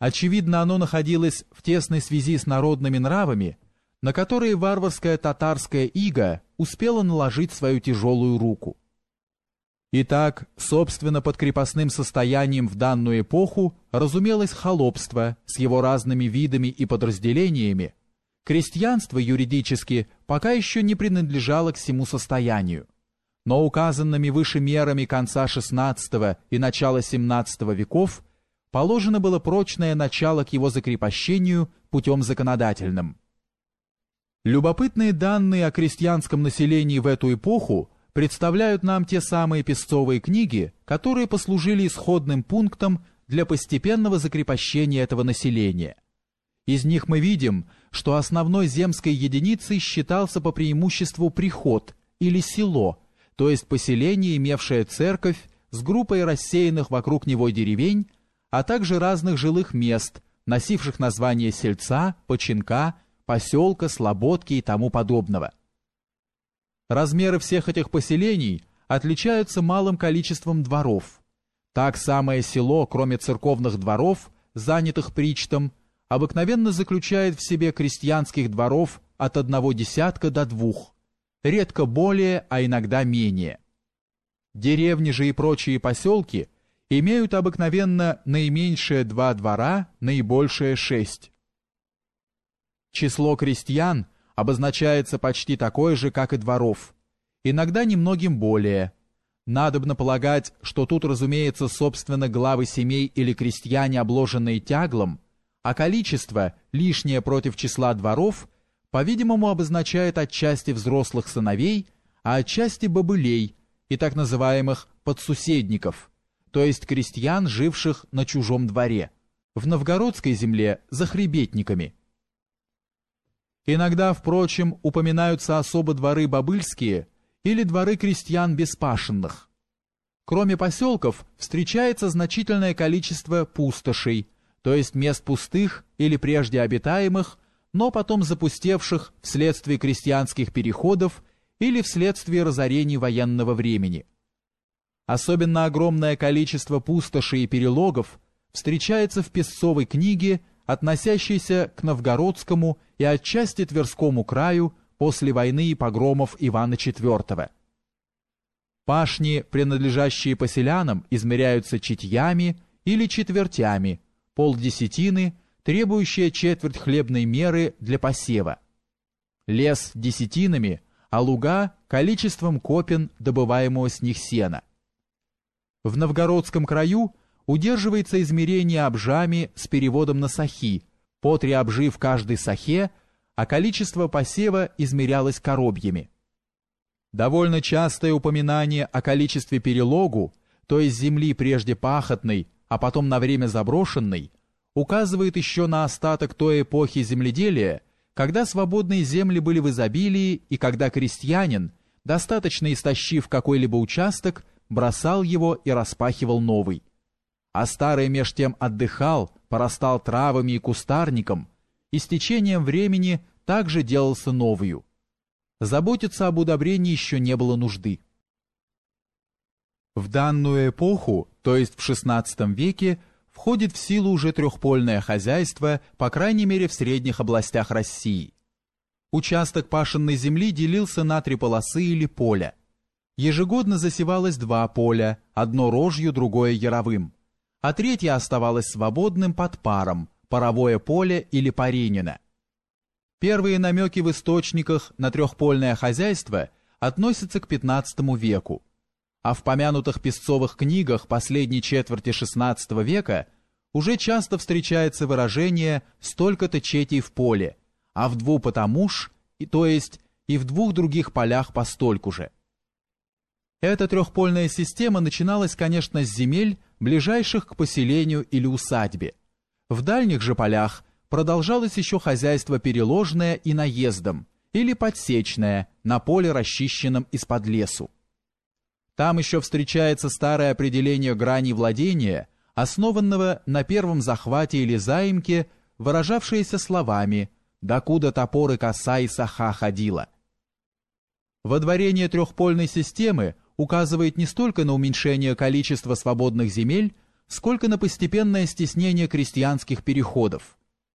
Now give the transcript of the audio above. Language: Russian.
Очевидно, оно находилось в тесной связи с народными нравами, на которые варварская татарская ига успела наложить свою тяжелую руку. Итак, собственно, под крепостным состоянием в данную эпоху разумелось холопство с его разными видами и подразделениями. Крестьянство юридически пока еще не принадлежало к всему состоянию. Но указанными выше мерами конца XVI и начала XVII веков положено было прочное начало к его закрепощению путем законодательным. Любопытные данные о крестьянском населении в эту эпоху представляют нам те самые песцовые книги, которые послужили исходным пунктом для постепенного закрепощения этого населения. Из них мы видим, что основной земской единицей считался по преимуществу приход или село, то есть поселение, имевшее церковь с группой рассеянных вокруг него деревень, а также разных жилых мест, носивших название сельца, починка, поселка, слободки и тому подобного. Размеры всех этих поселений отличаются малым количеством дворов. Так самое село, кроме церковных дворов, занятых причтом, обыкновенно заключает в себе крестьянских дворов от одного десятка до двух, редко более, а иногда менее. Деревни же и прочие поселки имеют обыкновенно наименьшее два двора, наибольшее шесть. Число крестьян – обозначается почти такое же, как и дворов, иногда немногим более. Надобно полагать, что тут, разумеется, собственно главы семей или крестьяне, обложенные тяглом, а количество, лишнее против числа дворов, по-видимому, обозначает отчасти взрослых сыновей, а отчасти бобылей и так называемых подсуседников, то есть крестьян, живших на чужом дворе, в новгородской земле за хребетниками – Иногда, впрочем, упоминаются особо дворы бобыльские или дворы крестьян беспашенных. Кроме поселков, встречается значительное количество пустошей, то есть мест пустых или прежде обитаемых, но потом запустевших вследствие крестьянских переходов или вследствие разорений военного времени. Особенно огромное количество пустошей и перелогов встречается в Песцовой книге относящийся к новгородскому и отчасти Тверскому краю после войны и погромов Ивана IV. Пашни, принадлежащие поселянам, измеряются читьями или четвертями, полдесятины, требующие четверть хлебной меры для посева. Лес десятинами, а луга – количеством копен, добываемого с них сена. В Новгородском краю удерживается измерение обжами с переводом на сахи, по три обжи в каждой сахе, а количество посева измерялось коробьями. Довольно частое упоминание о количестве перелогу, то есть земли прежде пахотной, а потом на время заброшенной, указывает еще на остаток той эпохи земледелия, когда свободные земли были в изобилии и когда крестьянин, достаточно истощив какой-либо участок, бросал его и распахивал новый а старый меж тем отдыхал, порастал травами и кустарником, и с течением времени также делался новую. Заботиться об удобрении еще не было нужды. В данную эпоху, то есть в XVI веке, входит в силу уже трехпольное хозяйство, по крайней мере в средних областях России. Участок пашенной земли делился на три полосы или поля. Ежегодно засевалось два поля, одно рожью, другое яровым а третье оставалось свободным под паром, паровое поле или паренина. Первые намеки в источниках на трехпольное хозяйство относятся к XV веку, а в помянутых песцовых книгах последней четверти XVI века уже часто встречается выражение «столько-то четей в поле», а в дву потому ж, и, то есть и в двух других полях постольку же. Эта трехпольная система начиналась, конечно, с земель, ближайших к поселению или усадьбе. В дальних же полях продолжалось еще хозяйство переложное и наездом, или подсечное, на поле, расчищенном из-под лесу. Там еще встречается старое определение грани владения, основанного на первом захвате или заимке, выражавшееся словами «докуда топоры коса и саха ходила». Водворение трехпольной системы указывает не столько на уменьшение количества свободных земель, сколько на постепенное стеснение крестьянских переходов.